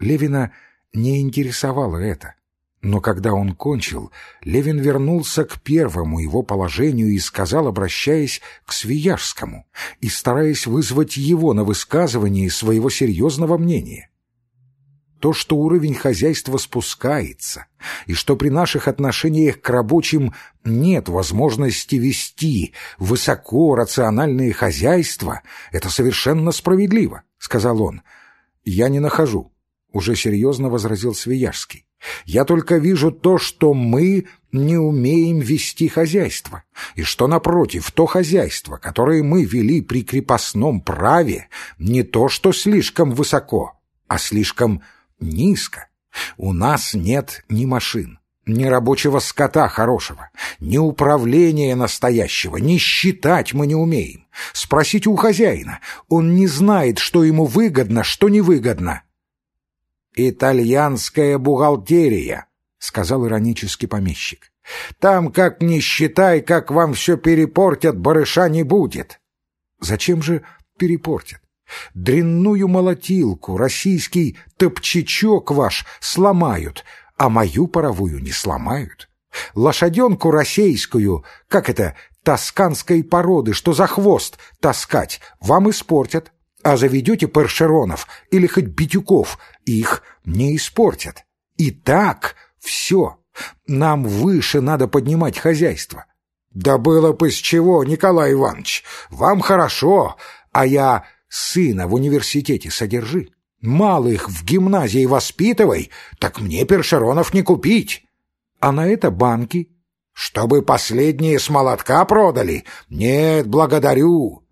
Левина не интересовало это. Но когда он кончил, Левин вернулся к первому его положению и сказал, обращаясь к Свияжскому и стараясь вызвать его на высказывание своего серьезного мнения. То, что уровень хозяйства спускается, и что при наших отношениях к рабочим нет возможности вести высоко рациональное хозяйство, это совершенно справедливо, — сказал он. Я не нахожу, — уже серьезно возразил Свияжский. Я только вижу то, что мы не умеем вести хозяйство, и что, напротив, то хозяйство, которое мы вели при крепостном праве, не то что слишком высоко, а слишком низко. У нас нет ни машин, ни рабочего скота хорошего, ни управления настоящего, ни считать мы не умеем. Спросите у хозяина, он не знает, что ему выгодно, что невыгодно. «Итальянская бухгалтерия», — сказал иронически помещик. «Там, как ни считай, как вам все перепортят, барыша не будет». «Зачем же перепортят? Дрянную молотилку, российский топчачок ваш сломают, а мою паровую не сломают. Лошаденку российскую, как это, тосканской породы, что за хвост таскать, вам испортят. А заведете першеронов или хоть битюков, их не испортят. И так все. Нам выше надо поднимать хозяйство. Да было бы с чего, Николай Иванович. Вам хорошо, а я сына в университете содержи. Малых в гимназии воспитывай, так мне першеронов не купить. А на это банки. Чтобы последние с молотка продали? Нет, благодарю.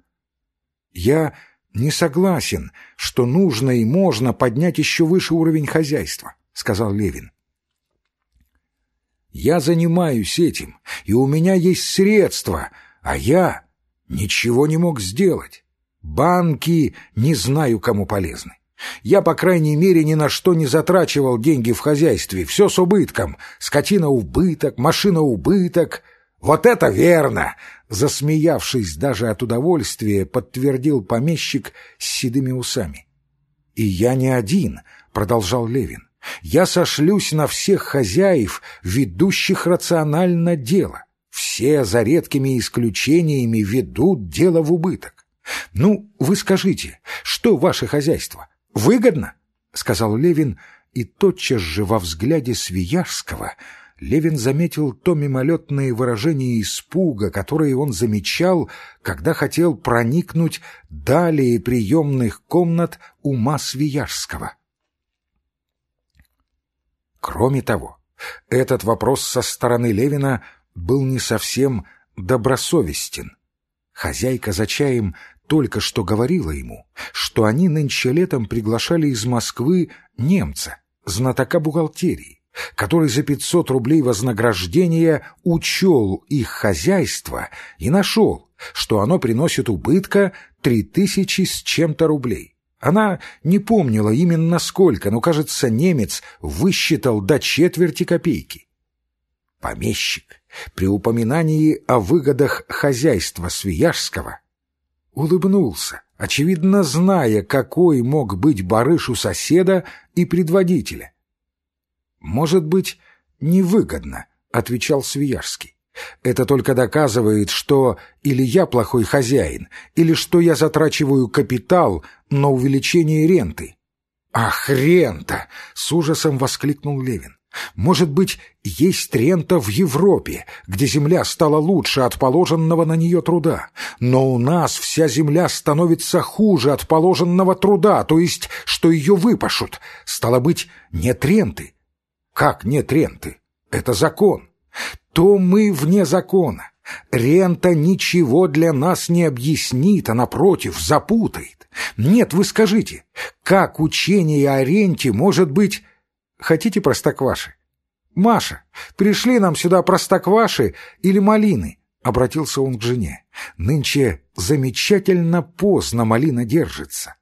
Я не согласен, что нужно и можно поднять еще выше уровень хозяйства, сказал Левин. Я занимаюсь этим, и у меня есть средства, а я ничего не мог сделать. Банки не знаю, кому полезны. Я, по крайней мере, ни на что не затрачивал деньги в хозяйстве, все с убытком. Скотина убыток, машина убыток. Вот это верно! Засмеявшись даже от удовольствия, подтвердил помещик с седыми усами. «И я не один», — продолжал Левин. «Я сошлюсь на всех хозяев, ведущих рационально дело. Все, за редкими исключениями, ведут дело в убыток. Ну, вы скажите, что ваше хозяйство? Выгодно?» — сказал Левин, и тотчас же во взгляде Свияжского — Левин заметил то мимолетное выражение испуга, которое он замечал, когда хотел проникнуть далее приемных комнат ума Свияжского. Кроме того, этот вопрос со стороны Левина был не совсем добросовестен. Хозяйка за чаем только что говорила ему, что они нынче летом приглашали из Москвы немца, знатока бухгалтерии который за 500 рублей вознаграждения учел их хозяйство и нашел, что оно приносит убытка 3000 с чем-то рублей. Она не помнила именно сколько, но, кажется, немец высчитал до четверти копейки. Помещик при упоминании о выгодах хозяйства Свияжского улыбнулся, очевидно зная, какой мог быть барыш у соседа и предводителя. «Может быть, невыгодно», — отвечал Свияжский. «Это только доказывает, что или я плохой хозяин, или что я затрачиваю капитал на увеличение ренты». «Ах, рента!» — с ужасом воскликнул Левин. «Может быть, есть рента в Европе, где земля стала лучше от положенного на нее труда, но у нас вся земля становится хуже от положенного труда, то есть, что ее выпашут. Стало быть, нет ренты, как нет ренты? Это закон. То мы вне закона. Рента ничего для нас не объяснит, а, напротив, запутает. Нет, вы скажите, как учение о ренте может быть... Хотите простокваши? Маша, пришли нам сюда простокваши или малины? Обратился он к жене. Нынче замечательно поздно малина держится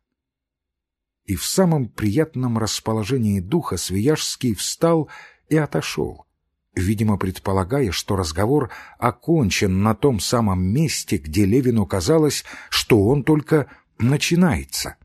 и в самом приятном расположении духа Свияжский встал и отошел, видимо, предполагая, что разговор окончен на том самом месте, где Левину казалось, что он только начинается.